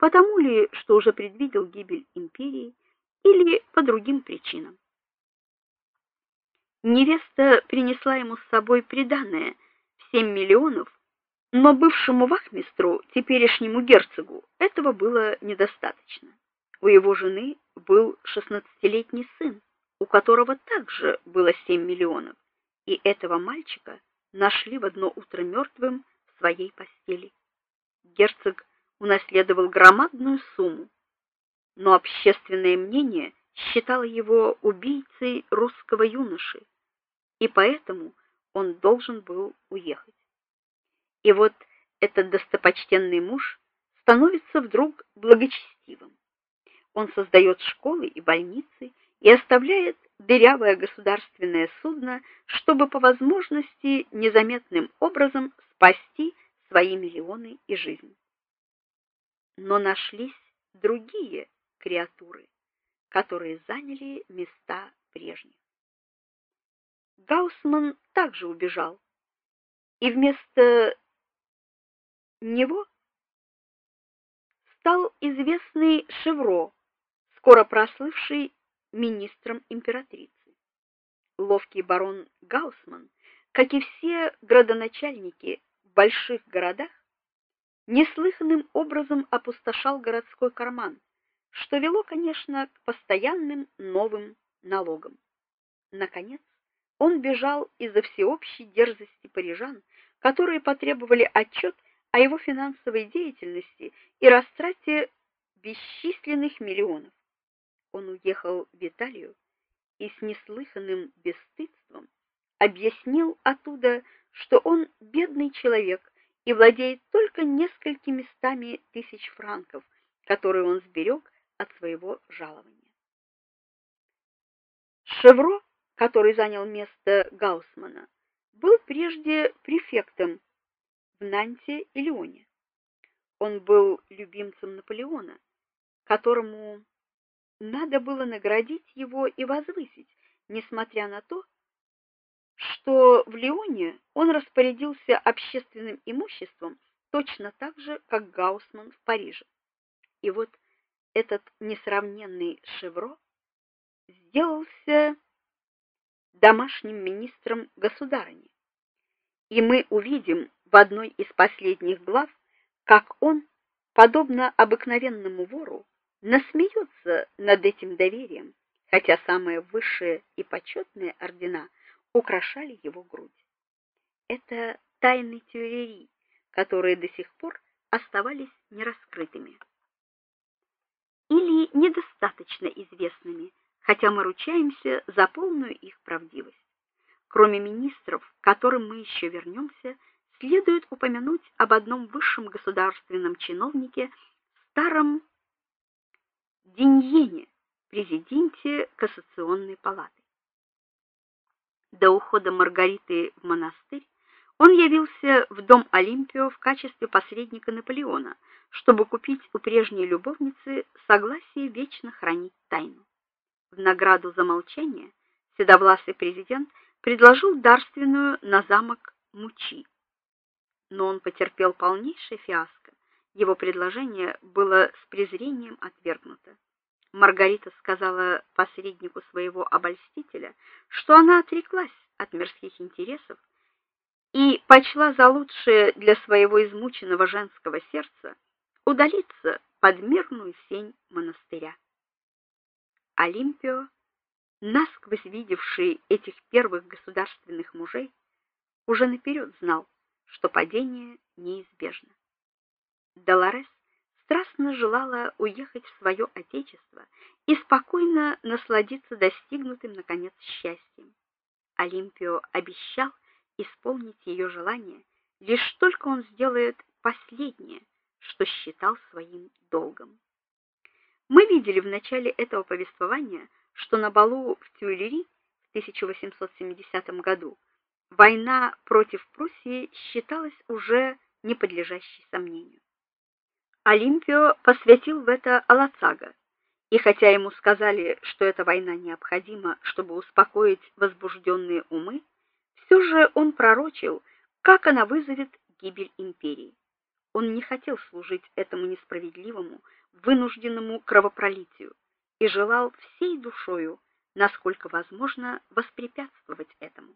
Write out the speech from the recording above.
потому ли, что уже предвидел гибель империи, или по другим причинам. Невеста принесла ему с собой приданое в 7 миллионов, но бывшему вахмистру, теперешнему герцогу, этого было недостаточно. У его жены был шестнадцатилетний сын, у которого также было 7 миллионов, и этого мальчика нашли в одно утро мертвым в своей постели. Герцог унаследовал громадную сумму, но общественное мнение считало его убийцей русского юноши, и поэтому он должен был уехать. И вот этот достопочтенный муж становится вдруг благочестивым. Он создает школы и больницы и оставляет дырявое государственное судно, чтобы по возможности незаметным образом спасти свои миллионы и жизнь. Но нашлись другие креатуры, которые заняли места прежних. Гаусман также убежал, и вместо него стал известный Шевро, скоро прослывший министром императрицы. Ловкий барон Гаусман, как и все градоначальники в больших городах, неслыханным образом опустошал городской карман, что вело, конечно, к постоянным новым налогам. Наконец, он бежал из-за всеобщей дерзости парижан, которые потребовали отчет о его финансовой деятельности и растрате бесчисленных миллионов он уехал в Италию и с неслыханным бесстыдством объяснил оттуда, что он бедный человек и владеет только несколькими стами тысяч франков, которые он сберег от своего жалования. Шевро, который занял место Гаусмана, был прежде префектом в Нанте и Лионе. Он был любимцем Наполеона, которому надо было наградить его и возвысить, несмотря на то, что в Лионе он распорядился общественным имуществом точно так же, как Гаусман в Париже. И вот этот несравненный Шевро сделался домашним министром государыни. И мы увидим в одной из последних глав, как он, подобно обыкновенному вору, насмеется над этим доверием, хотя самые высшие и почетные ордена украшали его грудь. Это тайны Тюильри, которые до сих пор оставались нераскрытыми или недостаточно известными, хотя мы ручаемся за полную их правдивость. Кроме министров, к которым мы еще вернемся, следует упомянуть об одном высшем государственном чиновнике, старом Деньене, президенте кассационной палаты. До ухода Маргариты в монастырь он явился в дом Олимпио в качестве посредника Наполеона, чтобы купить у прежней любовницы согласие вечно хранить тайну. В награду за молчание седовласый президент предложил дарственную на замок Мучи. Но он потерпел полнейшее фиаско его предложение было с презрением отвергнуто. Маргарита сказала посреднику своего обольстителя, что она отреклась от мирских интересов и почла за лучшее для своего измученного женского сердца удалиться под мирную сень монастыря. Олимпио, насквозь видевший этих первых государственных мужей, уже наперед знал, что падение неизбежно. Долорес страстно желала уехать в свое отечество и спокойно насладиться достигнутым наконец счастьем. Олимпио обещал исполнить ее желание, лишь только он сделает последнее, что считал своим долгом. Мы видели в начале этого повествования, что на балу в Тюильри в 1870 году война против Пруссии считалась уже не подлежащей сомнению. Олимпио посвятил в это Алацага. И хотя ему сказали, что эта война необходима, чтобы успокоить возбужденные умы, все же он пророчил, как она вызовет гибель империи. Он не хотел служить этому несправедливому, вынужденному кровопролитию и желал всей душою, насколько возможно, воспрепятствовать этому.